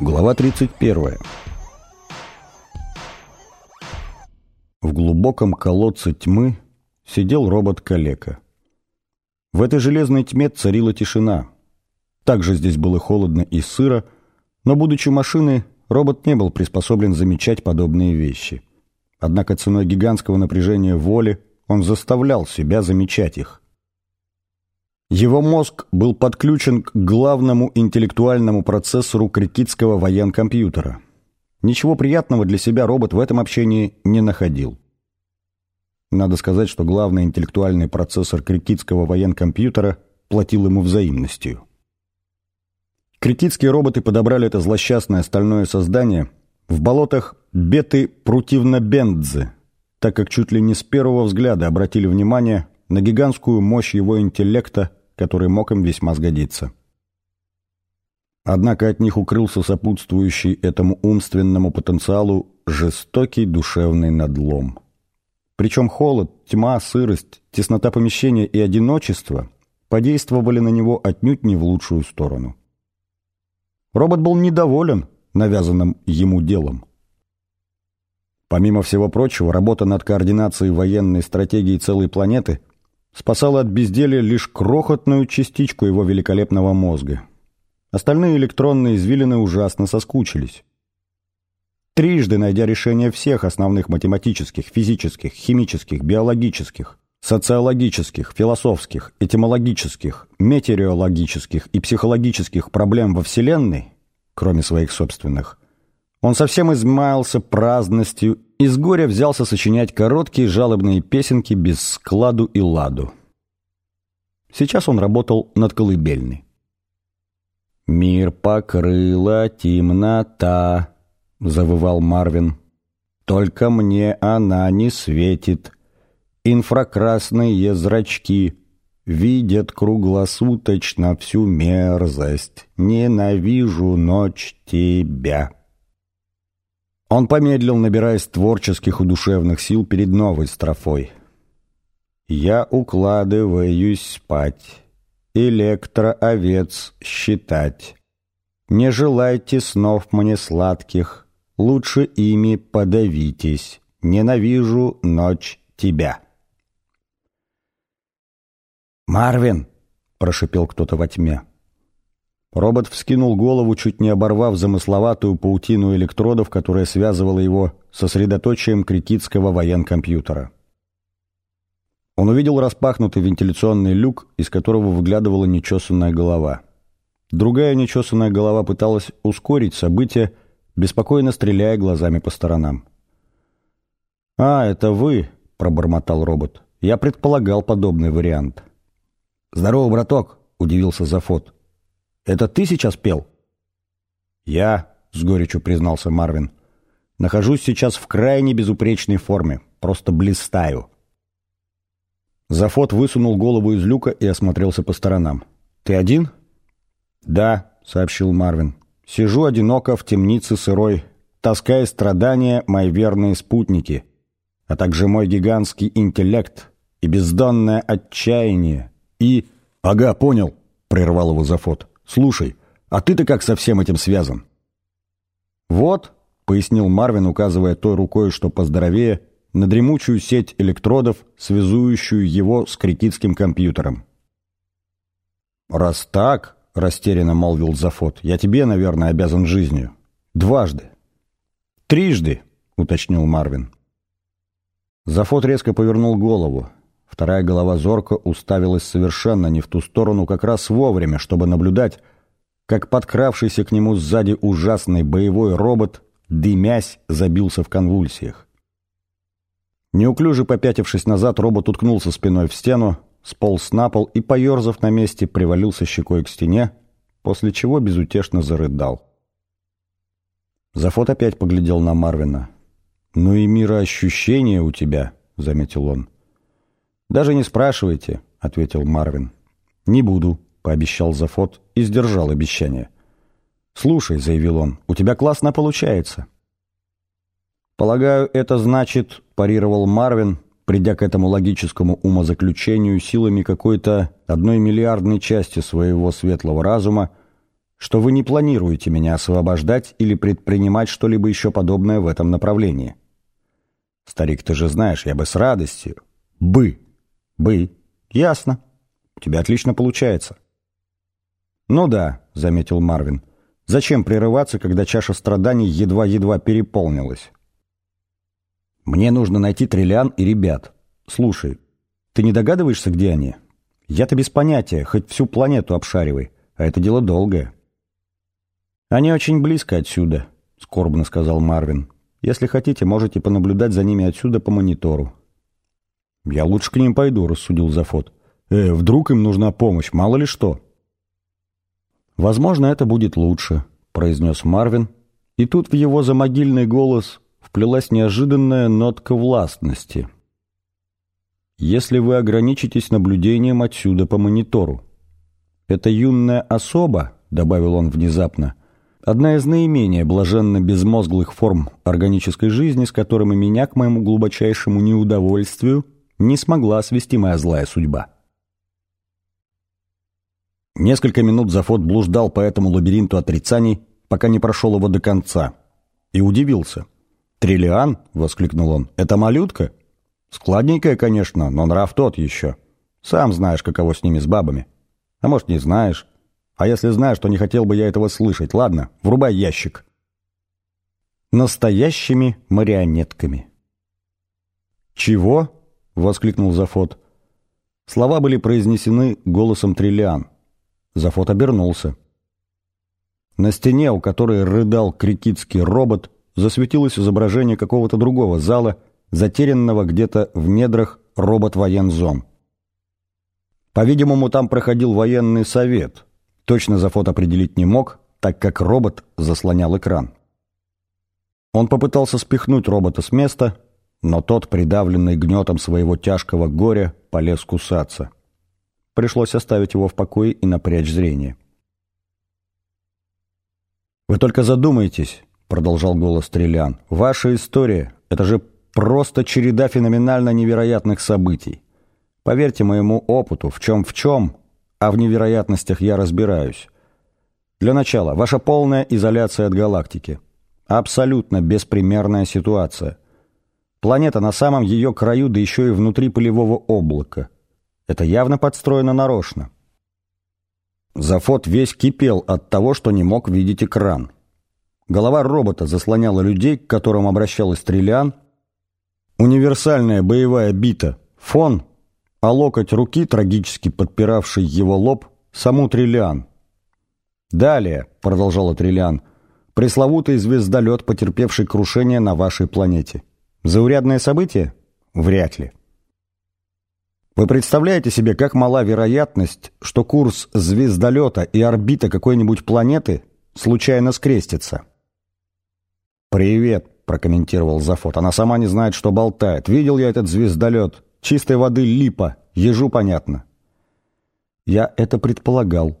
Глава 31. Глубоком колодце тьмы сидел робот-калека. В этой железной тьме царила тишина. Также здесь было холодно и сыро, но, будучи машиной, робот не был приспособлен замечать подобные вещи. Однако ценой гигантского напряжения воли он заставлял себя замечать их. Его мозг был подключен к главному интеллектуальному процессору крикетского военкомпьютера. Ничего приятного для себя робот в этом общении не находил. Надо сказать, что главный интеллектуальный процессор крикетского военкомпьютера платил ему взаимностью. Крикетские роботы подобрали это злосчастное стальное создание в болотах Беты Прутивно-Бендзе, так как чуть ли не с первого взгляда обратили внимание на гигантскую мощь его интеллекта который мог им весьма сгодиться. Однако от них укрылся сопутствующий этому умственному потенциалу жестокий душевный надлом. Причем холод, тьма, сырость, теснота помещения и одиночество подействовали на него отнюдь не в лучшую сторону. Робот был недоволен навязанным ему делом. Помимо всего прочего, работа над координацией военной стратегии целой планеты спасала от безделия лишь крохотную частичку его великолепного мозга. Остальные электронные извилины ужасно соскучились. Трижды найдя решение всех основных математических, физических, химических, биологических, социологических, философских, этимологических, метеорологических и психологических проблем во Вселенной, кроме своих собственных, он совсем измаялся праздностью и с горя взялся сочинять короткие жалобные песенки без складу и ладу. Сейчас он работал над колыбельной. «Мир покрыла темнота», — завывал Марвин. «Только мне она не светит. Инфракрасные зрачки видят круглосуточно всю мерзость. Ненавижу ночь тебя». Он помедлил, набираясь творческих и душевных сил перед новой строфой. «Я укладываюсь спать, электроовец считать. Не желайте снов мне сладких, лучше ими подавитесь. Ненавижу ночь тебя». «Марвин!» — прошипел кто-то во тьме. Робот вскинул голову, чуть не оборвав замысловатую паутину электродов, которая связывала его сосредоточием критического военкомпьютера. Он увидел распахнутый вентиляционный люк, из которого выглядывала нечесанная голова. Другая нечесанная голова пыталась ускорить события, беспокойно стреляя глазами по сторонам. «А, это вы», — пробормотал робот. «Я предполагал подобный вариант». «Здорово, браток», — удивился Зафот. Это ты сейчас пел?» «Я», — с горечью признался Марвин, — «нахожусь сейчас в крайне безупречной форме, просто блистаю». Зафот высунул голову из люка и осмотрелся по сторонам. «Ты один?» «Да», — сообщил Марвин. «Сижу одиноко в темнице сырой, таская страдания мои верные спутники, а также мой гигантский интеллект и бездонное отчаяние, и...» «Ага, понял», — прервал его Зафот. «Слушай, а ты-то как со всем этим связан?» «Вот», — пояснил Марвин, указывая той рукой, что поздоровее, на дремучую сеть электродов, связующую его с критическим компьютером. «Раз так», — растерянно молвил Зафот, — «я тебе, наверное, обязан жизнью. Дважды». «Трижды», — уточнил Марвин. Зафот резко повернул голову. Вторая голова зорко уставилась совершенно не в ту сторону, как раз вовремя, чтобы наблюдать, как подкравшийся к нему сзади ужасный боевой робот, дымясь, забился в конвульсиях. Неуклюже попятившись назад, робот уткнулся спиной в стену, сполз на пол и, поерзав на месте, привалился щекой к стене, после чего безутешно зарыдал. Зафот опять поглядел на Марвина. «Ну и мироощущение у тебя», заметил он. «Даже не спрашивайте», — ответил Марвин. «Не буду», — пообещал Зафот и сдержал обещание. «Слушай», — заявил он, — «у тебя классно получается». «Полагаю, это значит», — парировал Марвин, придя к этому логическому умозаключению силами какой-то одной миллиардной части своего светлого разума, что вы не планируете меня освобождать или предпринимать что-либо еще подобное в этом направлении. Старик, ты же знаешь, я бы с радостью. Бы. Бы. Ясно. У тебя отлично получается. Ну да, заметил Марвин. Зачем прерываться, когда чаша страданий едва-едва переполнилась? Мне нужно найти Триллиан и ребят. Слушай, ты не догадываешься, где они? Я-то без понятия, хоть всю планету обшаривай, а это дело долгое. «Они очень близко отсюда», — скорбно сказал Марвин. «Если хотите, можете понаблюдать за ними отсюда по монитору». «Я лучше к ним пойду», — рассудил Зафот. «Э, вдруг им нужна помощь, мало ли что». «Возможно, это будет лучше», — произнес Марвин. И тут в его замогильный голос вплелась неожиданная нотка властности. «Если вы ограничитесь наблюдением отсюда по монитору». «Это юная особа», — добавил он внезапно, Одна из наименее блаженно-безмозглых форм органической жизни, с которыми меня, к моему глубочайшему неудовольствию, не смогла свести моя злая судьба. Несколько минут Зафот блуждал по этому лабиринту отрицаний, пока не прошел его до конца. И удивился. «Триллиан?» — воскликнул он. «Это малютка?» «Складненькая, конечно, но нрав тот еще. Сам знаешь, каково с ними, с бабами. А может, не знаешь. А если знаешь, то не хотел бы я этого слышать. Ладно, врубай ящик. Настоящими марионетками. «Чего?» — воскликнул Зафот. Слова были произнесены голосом Триллиан. Зафот обернулся. На стене, у которой рыдал крикитский робот, засветилось изображение какого-то другого зала, затерянного где-то в недрах робот-воензон. По-видимому, там проходил военный совет — Точно за фото определить не мог, так как робот заслонял экран. Он попытался спихнуть робота с места, но тот, придавленный гнетом своего тяжкого горя, полез кусаться. Пришлось оставить его в покое и напрячь зрение. «Вы только задумайтесь», — продолжал голос Триллиан, — «ваша история — это же просто череда феноменально невероятных событий. Поверьте моему опыту, в чем в чем, а в невероятностях я разбираюсь. Для начала, ваша полная изоляция от галактики. Абсолютно беспримерная ситуация. Планета на самом ее краю, да еще и внутри полевого облака. Это явно подстроено нарочно. Зафот весь кипел от того, что не мог видеть экран. Голова робота заслоняла людей, к которым обращалась Триллиан. Универсальная боевая бита. Фон а локоть руки, трагически подпиравший его лоб, саму Триллиан. «Далее», — продолжала Триллиан, — «пресловутый звездолет, потерпевший крушение на вашей планете. Заурядное событие? Вряд ли». Вы представляете себе, как мала вероятность, что курс звездолета и орбита какой-нибудь планеты случайно скрестится? «Привет», — прокомментировал Зафот. «Она сама не знает, что болтает. Видел я этот звездолет. Чистой воды липа, ежу понятно. Я это предполагал,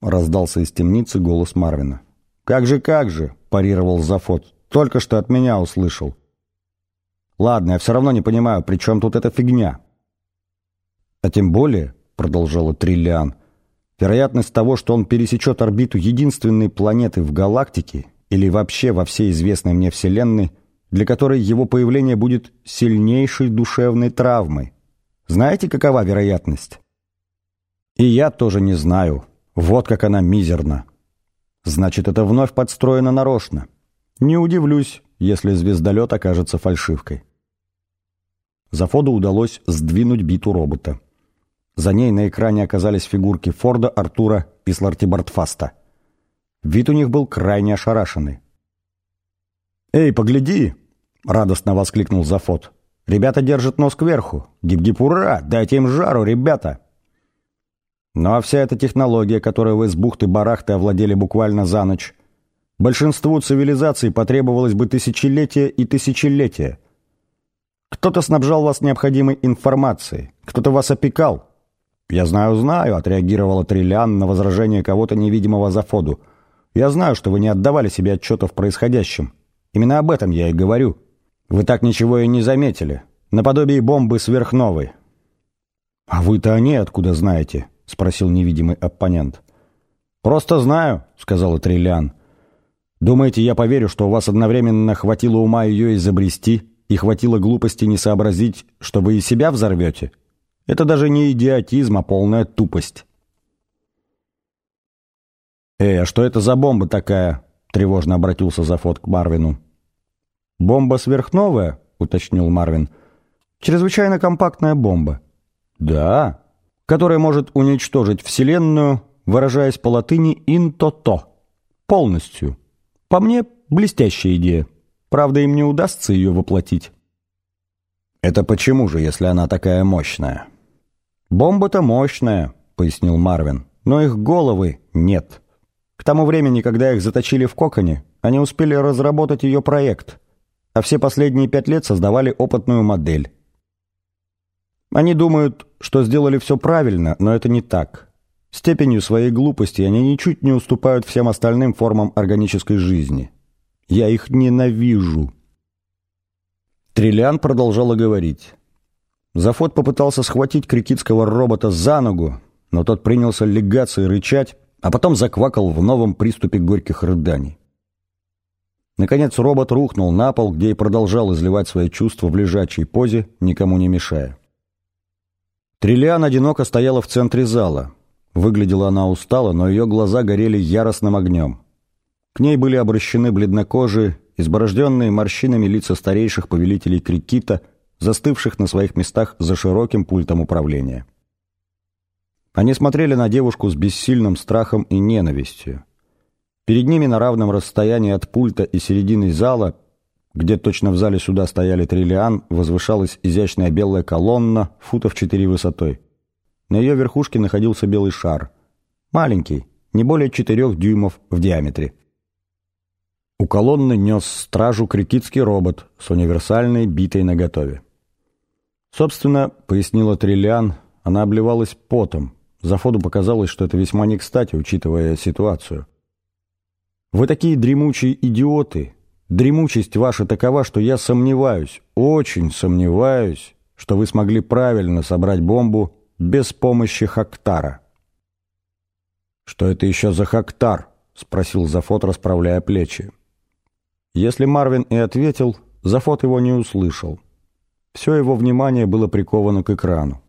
раздался из темницы голос Марвина. Как же, как же, парировал Зафот. Только что от меня услышал. Ладно, я все равно не понимаю, при чем тут эта фигня? А тем более, продолжала Триллиан, вероятность того, что он пересечет орбиту единственной планеты в галактике или вообще во всей известной мне Вселенной, для которой его появление будет сильнейшей душевной травмой. Знаете, какова вероятность? И я тоже не знаю. Вот как она мизерна. Значит, это вновь подстроено нарочно. Не удивлюсь, если звездолет окажется фальшивкой. Зафоду удалось сдвинуть биту робота. За ней на экране оказались фигурки Форда, Артура и Слартибартфаста. Вид у них был крайне ошарашенный. «Эй, погляди!» — радостно воскликнул Зафот. «Ребята держат нос кверху. Гип-гип, ура! Дайте им жару, ребята!» Ну а вся эта технология, которую вы с бухты-барахты овладели буквально за ночь, большинству цивилизаций потребовалось бы тысячелетия и тысячелетия. Кто-то снабжал вас необходимой информацией, кто-то вас опекал. Я знаю, знаю, отреагировала Триллиан на возражение кого-то невидимого за Фоду. Я знаю, что вы не отдавали себе отчета в происходящем. Именно об этом я и говорю. Вы так ничего и не заметили. Наподобие бомбы сверхновой. «А вы-то о ней откуда знаете?» — спросил невидимый оппонент. «Просто знаю», — сказала Триллиан. «Думаете, я поверю, что у вас одновременно хватило ума ее изобрести и хватило глупости не сообразить, что вы и себя взорвете? Это даже не идиотизм, а полная тупость». «Эй, а что это за бомба такая?» — тревожно обратился Зафот к Марвину. «Бомба сверхновая?» — уточнил Марвин. «Чрезвычайно компактная бомба». Да, которая может уничтожить Вселенную, выражаясь по латыни «ин-то-то». Полностью. По мне, блестящая идея. Правда, им не удастся ее воплотить. Это почему же, если она такая мощная? Бомба-то мощная, пояснил Марвин, но их головы нет. К тому времени, когда их заточили в коконе, они успели разработать ее проект, а все последние пять лет создавали опытную модель. Они думают, что сделали все правильно, но это не так. Степенью своей глупости они ничуть не уступают всем остальным формам органической жизни. Я их ненавижу. Триллиан продолжала говорить. Зафот попытался схватить крикетского робота за ногу, но тот принялся легаться и рычать, а потом заквакал в новом приступе горьких рыданий. Наконец робот рухнул на пол, где и продолжал изливать свои чувства в лежачей позе, никому не мешая. Триллиан одиноко стояла в центре зала. Выглядела она устало, но ее глаза горели яростным огнем. К ней были обращены бледнокожие, изборожденные морщинами лица старейших повелителей крикита, застывших на своих местах за широким пультом управления. Они смотрели на девушку с бессильным страхом и ненавистью. Перед ними на равном расстоянии от пульта и середины зала где точно в зале суда стояли триллиан, возвышалась изящная белая колонна, футов четыре высотой. На ее верхушке находился белый шар. Маленький, не более четырех дюймов в диаметре. У колонны нес стражу крикетский робот с универсальной битой наготове. Собственно, пояснила Триллиан, она обливалась потом. За Фоду показалось, что это весьма не кстати, учитывая ситуацию. «Вы такие дремучие идиоты!» Дремучесть ваша такова, что я сомневаюсь, очень сомневаюсь, что вы смогли правильно собрать бомбу без помощи Хактара. «Что это еще за Хактар?» — спросил Зафот, расправляя плечи. Если Марвин и ответил, Зафот его не услышал. Все его внимание было приковано к экрану.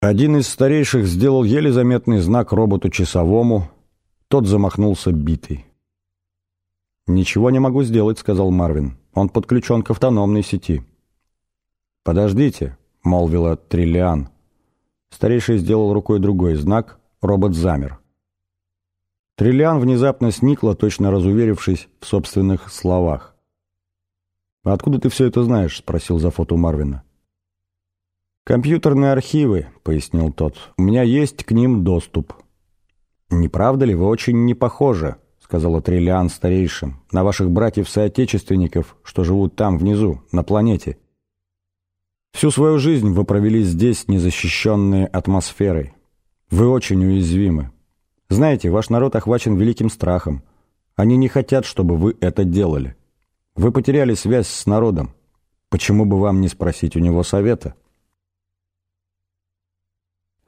Один из старейших сделал еле заметный знак роботу-часовому, тот замахнулся битой. «Ничего не могу сделать», — сказал Марвин. «Он подключен к автономной сети». «Подождите», — молвила Триллиан. Старейший сделал рукой другой знак, робот замер. Триллиан внезапно сникла, точно разуверившись в собственных словах. «А откуда ты все это знаешь?» — спросил за фото Марвина. «Компьютерные архивы», — пояснил тот. «У меня есть к ним доступ». «Не правда ли, вы очень не похожи?» сказала Триллиан старейшим, на ваших братьев-соотечественников, что живут там, внизу, на планете. Всю свою жизнь вы провели здесь, незащищенные атмосферой. Вы очень уязвимы. Знаете, ваш народ охвачен великим страхом. Они не хотят, чтобы вы это делали. Вы потеряли связь с народом. Почему бы вам не спросить у него совета?»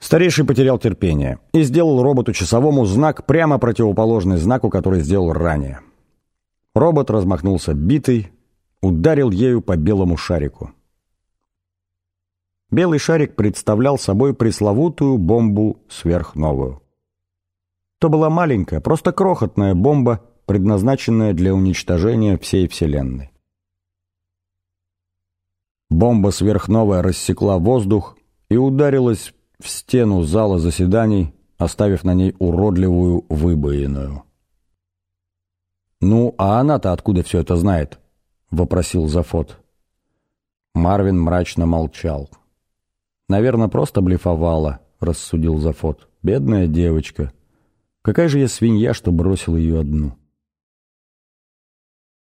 Старейший потерял терпение и сделал роботу-часовому знак, прямо противоположный знаку, который сделал ранее. Робот размахнулся битой, ударил ею по белому шарику. Белый шарик представлял собой пресловутую бомбу сверхновую. То была маленькая, просто крохотная бомба, предназначенная для уничтожения всей Вселенной. Бомба сверхновая рассекла воздух и ударилась в стену зала заседаний, оставив на ней уродливую выбоинную. «Ну, а она-то откуда все это знает?» — вопросил Зафот. Марвин мрачно молчал. «Наверное, просто блефовала», — рассудил Зафот. «Бедная девочка. Какая же я свинья, что бросил ее одну?»